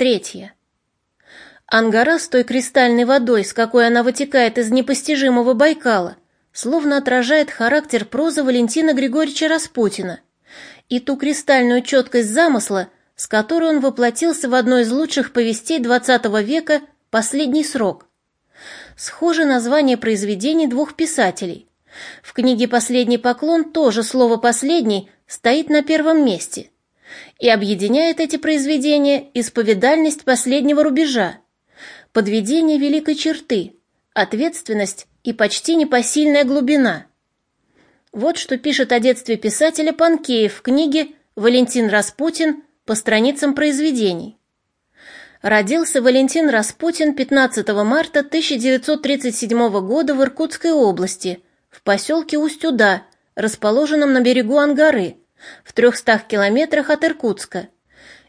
Третье. Ангара с той кристальной водой, с какой она вытекает из непостижимого Байкала, словно отражает характер прозы Валентина Григорьевича Распутина и ту кристальную четкость замысла, с которой он воплотился в одной из лучших повестей XX века «Последний срок». Схоже название произведений двух писателей. В книге «Последний поклон» тоже слово «последний» стоит на первом месте – и объединяет эти произведения исповедальность последнего рубежа, подведение великой черты, ответственность и почти непосильная глубина. Вот что пишет о детстве писателя Панкеев в книге «Валентин Распутин» по страницам произведений. Родился Валентин Распутин 15 марта 1937 года в Иркутской области, в поселке Устюда, расположенном на берегу Ангары, в трехстах километрах от Иркутска,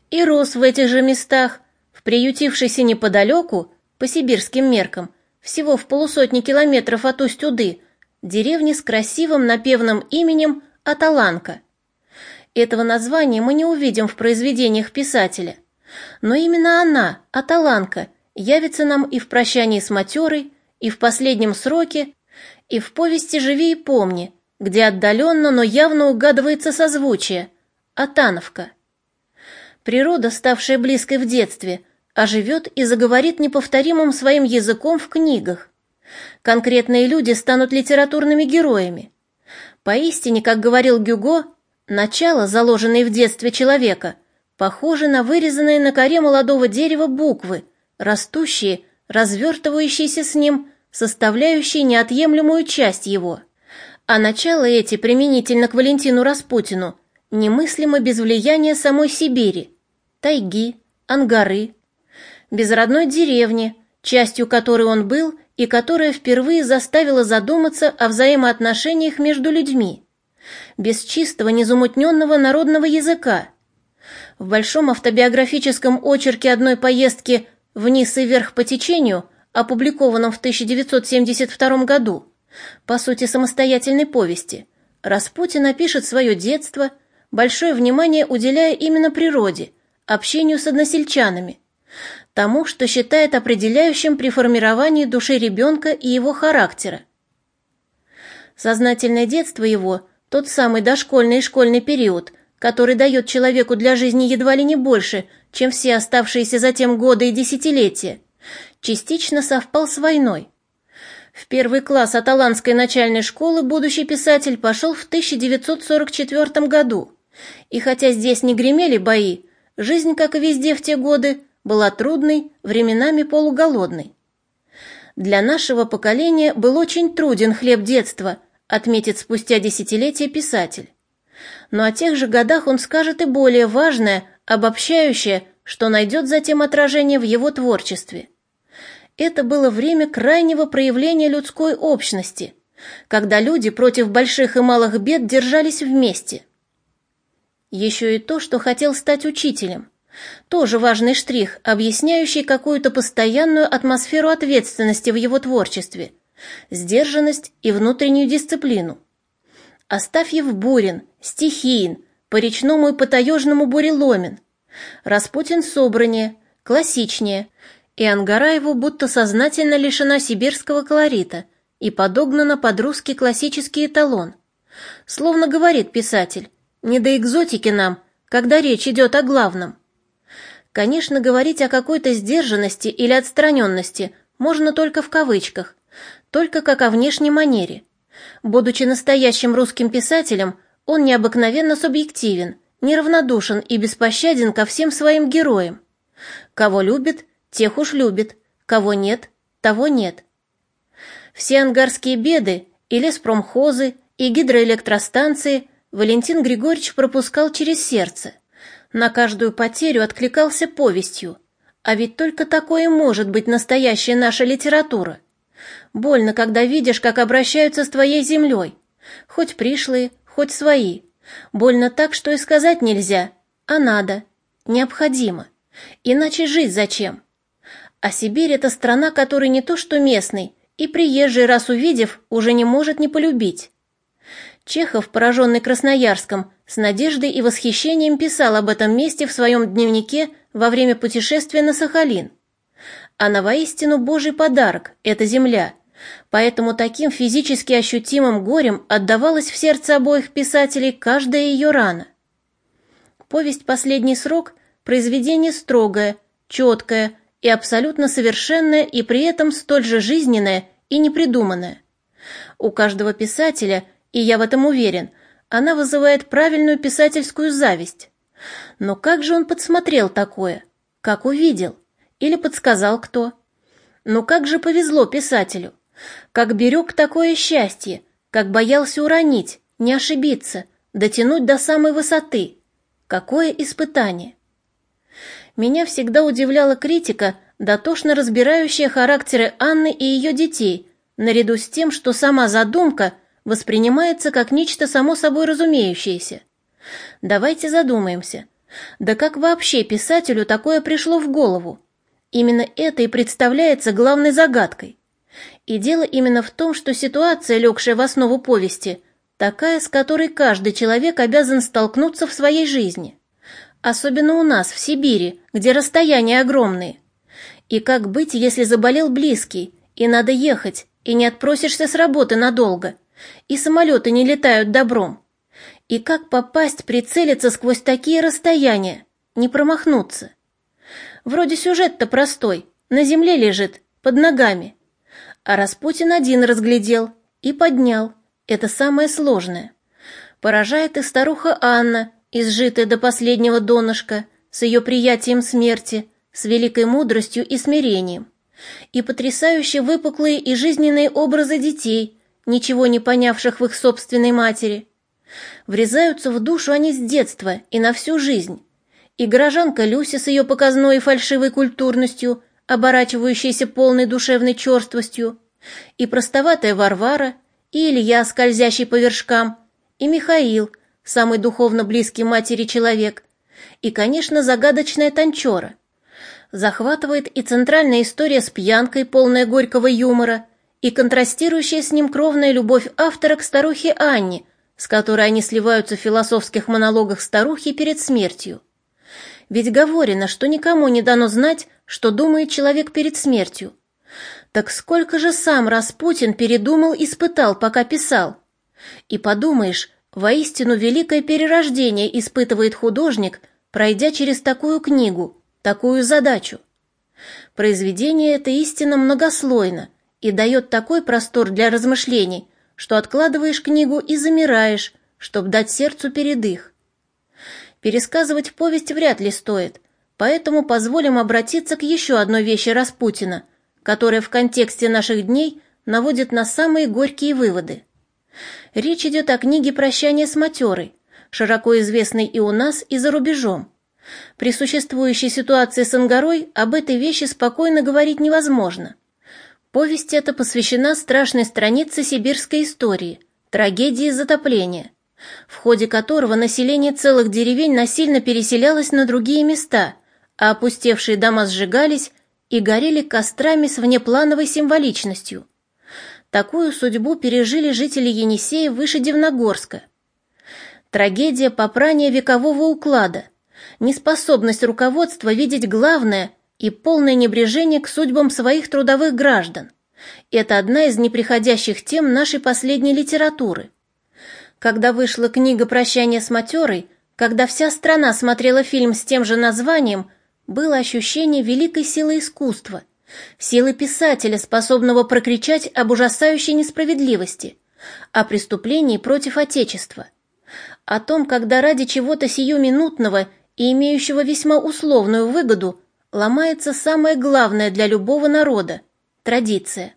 и рос в этих же местах, в приютившейся неподалеку, по сибирским меркам, всего в полусотни километров от Усть-Уды, деревне с красивым напевным именем Аталанка. Этого названия мы не увидим в произведениях писателя, но именно она, Аталанка, явится нам и в «Прощании с матерой», и в «Последнем сроке», и в повести «Живи и помни», где отдаленно, но явно угадывается созвучие – Атановка. Природа, ставшая близкой в детстве, оживет и заговорит неповторимым своим языком в книгах. Конкретные люди станут литературными героями. Поистине, как говорил Гюго, начало, заложенное в детстве человека, похоже на вырезанные на коре молодого дерева буквы, растущие, развертывающиеся с ним, составляющие неотъемлемую часть его – а начало эти, применительно к Валентину Распутину, немыслимо без влияния самой Сибири, тайги, ангары, без родной деревни, частью которой он был и которая впервые заставила задуматься о взаимоотношениях между людьми, без чистого, незамутненного народного языка. В большом автобиографическом очерке одной поездки «Вниз и вверх по течению», опубликованном в 1972 году, по сути самостоятельной повести, Распутин опишет свое детство, большое внимание уделяя именно природе, общению с односельчанами, тому, что считает определяющим при формировании души ребенка и его характера. Сознательное детство его – тот самый дошкольный и школьный период, который дает человеку для жизни едва ли не больше, чем все оставшиеся затем годы и десятилетия, частично совпал с войной. В первый класс Аталанской начальной школы будущий писатель пошел в 1944 году. И хотя здесь не гремели бои, жизнь, как и везде в те годы, была трудной, временами полуголодной. Для нашего поколения был очень труден хлеб детства, отметит спустя десятилетия писатель. Но о тех же годах он скажет и более важное, обобщающее, что найдет затем отражение в его творчестве это было время крайнего проявления людской общности, когда люди против больших и малых бед держались вместе. Еще и то, что хотел стать учителем. Тоже важный штрих, объясняющий какую-то постоянную атмосферу ответственности в его творчестве, сдержанность и внутреннюю дисциплину. Астафьев бурен, стихиен, по-речному и по-таежному буреломен. Распутин собраннее, классичнее – и ангара его будто сознательно лишена сибирского колорита и подогнана под русский классический эталон. Словно говорит писатель, не до экзотики нам, когда речь идет о главном. Конечно, говорить о какой-то сдержанности или отстраненности можно только в кавычках, только как о внешней манере. Будучи настоящим русским писателем, он необыкновенно субъективен, неравнодушен и беспощаден ко всем своим героям. Кого любит, Тех уж любит, кого нет, того нет. Все ангарские беды и леспромхозы, и гидроэлектростанции Валентин Григорьевич пропускал через сердце. На каждую потерю откликался повестью. А ведь только такое может быть настоящая наша литература. Больно, когда видишь, как обращаются с твоей землей. Хоть пришлые, хоть свои. Больно так, что и сказать нельзя, а надо, необходимо. Иначе жить зачем? А Сибирь — это страна, которой не то что местный, и приезжий, раз увидев, уже не может не полюбить. Чехов, пораженный Красноярском, с надеждой и восхищением писал об этом месте в своем дневнике во время путешествия на Сахалин. Она воистину Божий подарок, эта земля, поэтому таким физически ощутимым горем отдавалась в сердце обоих писателей каждая ее рана. Повесть «Последний срок» – произведение строгое, четкое и абсолютно совершенное, и при этом столь же жизненное и непридуманное. У каждого писателя, и я в этом уверен, она вызывает правильную писательскую зависть. Но как же он подсмотрел такое? Как увидел? Или подсказал кто? Ну как же повезло писателю? Как берег такое счастье? Как боялся уронить, не ошибиться, дотянуть до самой высоты? Какое испытание! Меня всегда удивляла критика, дотошно разбирающая характеры Анны и ее детей, наряду с тем, что сама задумка воспринимается как нечто само собой разумеющееся. Давайте задумаемся. Да как вообще писателю такое пришло в голову? Именно это и представляется главной загадкой. И дело именно в том, что ситуация, легшая в основу повести, такая, с которой каждый человек обязан столкнуться в своей жизни. Особенно у нас, в Сибири, где расстояния огромные. И как быть, если заболел близкий, и надо ехать, и не отпросишься с работы надолго, и самолеты не летают добром? И как попасть, прицелиться сквозь такие расстояния, не промахнуться? Вроде сюжет-то простой, на земле лежит, под ногами. А Распутин один разглядел и поднял. Это самое сложное. Поражает и старуха Анна, изжитая до последнего донышка, с ее приятием смерти, с великой мудростью и смирением. И потрясающе выпуклые и жизненные образы детей, ничего не понявших в их собственной матери. Врезаются в душу они с детства и на всю жизнь. И горожанка Люся с ее показной и фальшивой культурностью – оборачивающейся полной душевной черствостью, и простоватая Варвара, и Илья, скользящий по вершкам, и Михаил, самый духовно близкий матери человек, и, конечно, загадочная Танчора. Захватывает и центральная история с пьянкой, полная горького юмора, и контрастирующая с ним кровная любовь автора к старухе Анне, с которой они сливаются в философских монологах старухи перед смертью. Ведь говорено, что никому не дано знать, что думает человек перед смертью. Так сколько же сам Распутин передумал, испытал, пока писал? И подумаешь, воистину великое перерождение испытывает художник, пройдя через такую книгу, такую задачу. Произведение это истинно многослойно и дает такой простор для размышлений, что откладываешь книгу и замираешь, чтобы дать сердцу передых. Пересказывать повесть вряд ли стоит, поэтому позволим обратиться к еще одной вещи Распутина, которая в контексте наших дней наводит на самые горькие выводы. Речь идет о книге «Прощание с матерой», широко известной и у нас, и за рубежом. При существующей ситуации с Ангарой об этой вещи спокойно говорить невозможно. Повесть эта посвящена страшной странице сибирской истории – трагедии затопления – в ходе которого население целых деревень насильно переселялось на другие места, а опустевшие дома сжигались и горели кострами с внеплановой символичностью. Такую судьбу пережили жители Енисея выше Дивногорска. Трагедия попрания векового уклада, неспособность руководства видеть главное и полное небрежение к судьбам своих трудовых граждан. Это одна из неприходящих тем нашей последней литературы – когда вышла книга «Прощание с матерой», когда вся страна смотрела фильм с тем же названием, было ощущение великой силы искусства, силы писателя, способного прокричать об ужасающей несправедливости, о преступлении против Отечества, о том, когда ради чего-то сиюминутного и имеющего весьма условную выгоду ломается самое главное для любого народа – традиция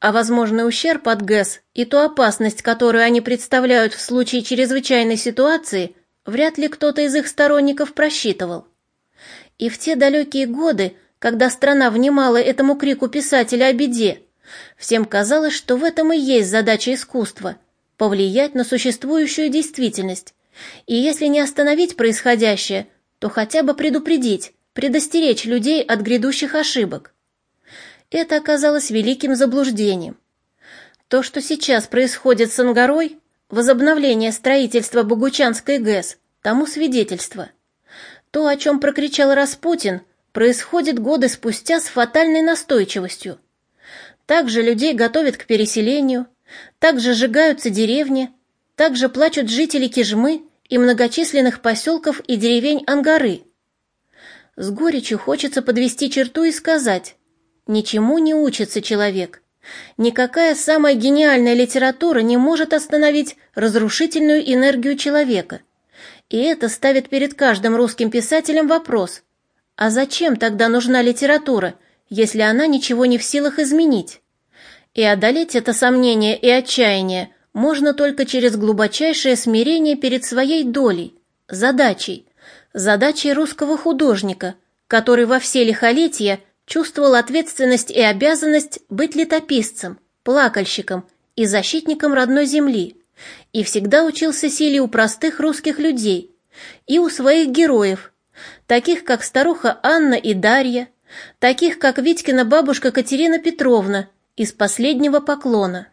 а возможный ущерб от ГЭС и ту опасность, которую они представляют в случае чрезвычайной ситуации, вряд ли кто-то из их сторонников просчитывал. И в те далекие годы, когда страна внимала этому крику писателя о беде, всем казалось, что в этом и есть задача искусства – повлиять на существующую действительность, и если не остановить происходящее, то хотя бы предупредить, предостеречь людей от грядущих ошибок. Это оказалось великим заблуждением. То, что сейчас происходит с Ангарой, возобновление строительства Богучанской ГЭС, тому свидетельство. То, о чем прокричал Распутин, происходит годы спустя с фатальной настойчивостью. Также людей готовят к переселению, также сжигаются деревни, также плачут жители Кижмы и многочисленных поселков и деревень Ангары. С горечью хочется подвести черту и сказать, ничему не учится человек. Никакая самая гениальная литература не может остановить разрушительную энергию человека. И это ставит перед каждым русским писателем вопрос, а зачем тогда нужна литература, если она ничего не в силах изменить? И одолеть это сомнение и отчаяние можно только через глубочайшее смирение перед своей долей, задачей, задачей русского художника, который во все лихолетия чувствовал ответственность и обязанность быть летописцем, плакальщиком и защитником родной земли, и всегда учился силе у простых русских людей и у своих героев, таких как старуха Анна и Дарья, таких как Витькина бабушка Катерина Петровна из «Последнего поклона».